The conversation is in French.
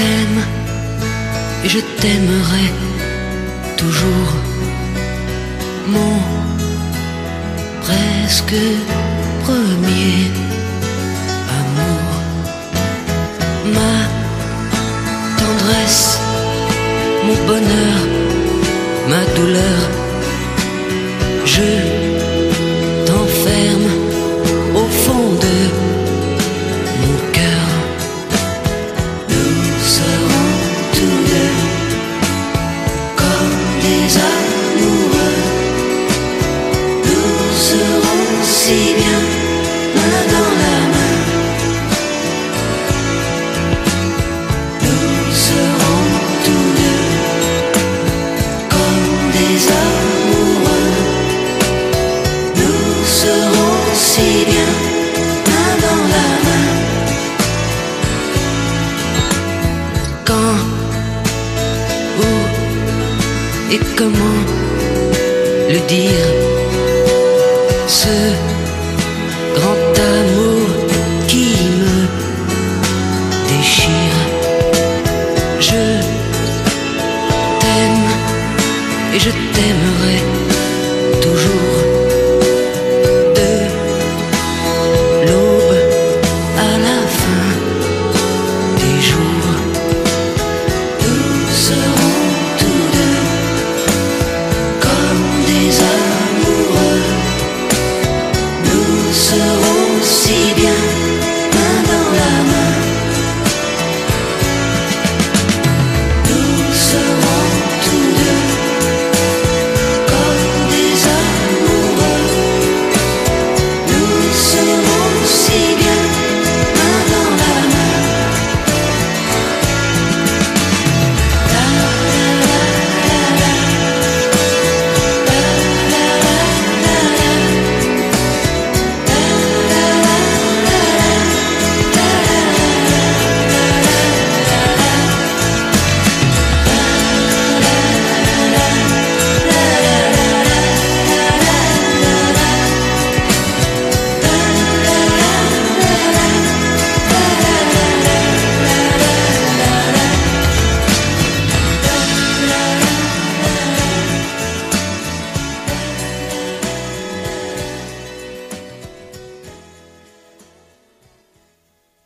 t'aime et je t'aimerai toujours. Mon presque premier amour, ma tendresse, mon bonheur, ma douleur, je et comment le dire Ce grand amour qui me déchire. Je t'aime et je t'aimerai toujours.